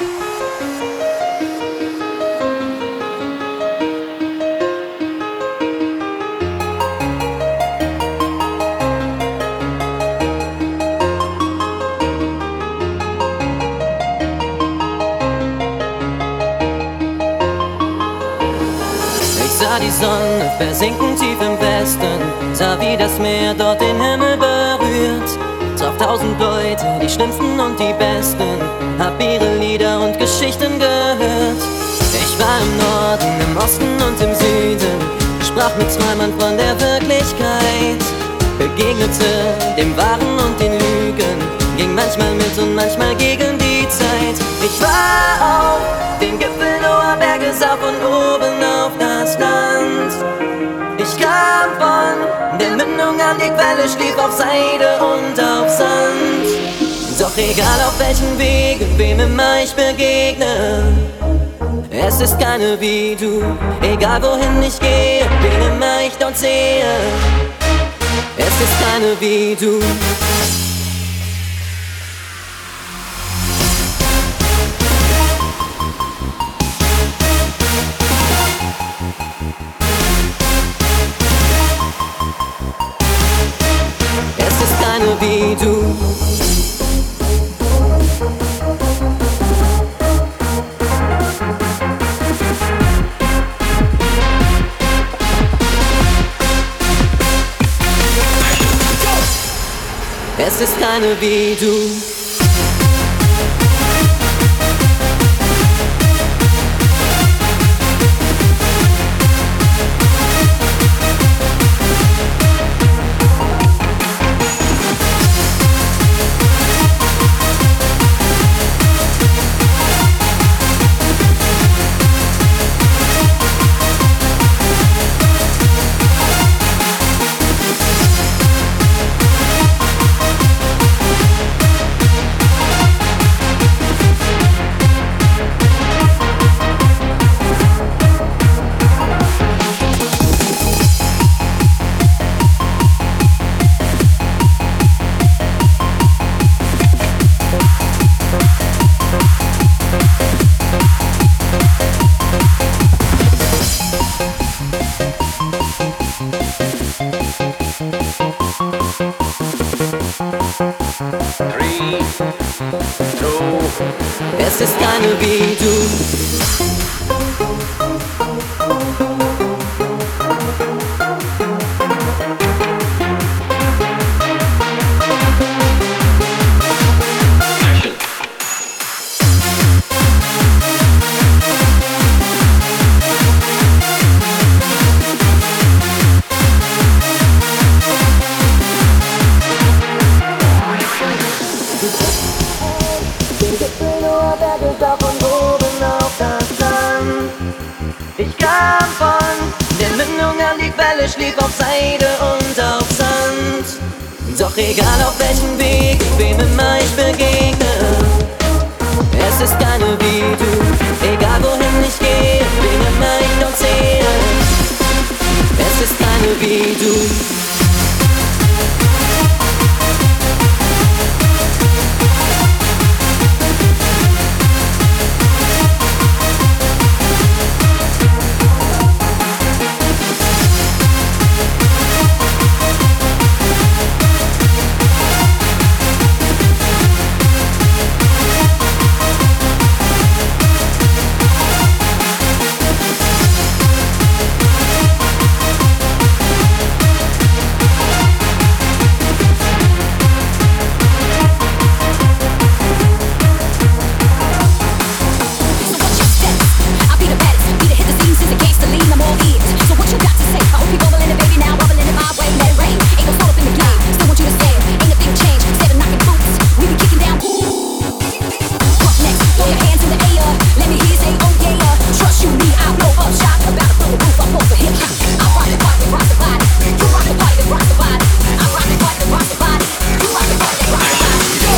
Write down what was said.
Ich sah die Sonne versinken tief im Westen, sah wie das Meer dort den Himmel berührt. Traf tausend Leute, die schlimmsten und die besten, hab ihre Lieder und Geschichten gehört. Ich war im Norden, im Osten und im Süden, sprach mit Träumern von der Wirklichkeit. Begegnete dem Wahren und den der Mündung an die Quelle, schlief auf Seide und auf Sand. Doch egal auf welchen Wegen, wem immer ich begegne, es ist keine wie du. Egal wohin ich gehe, wen immer ich dort sehe, es ist keine wie du. Du. Es ist keine wie du. Three, two, Es ist keine wie du. Ich kam von der Mündung an die Quelle, schlief auf Seide und auf Sand. Doch egal auf welchem Weg, wem immer ich begegne, es ist keine wie du.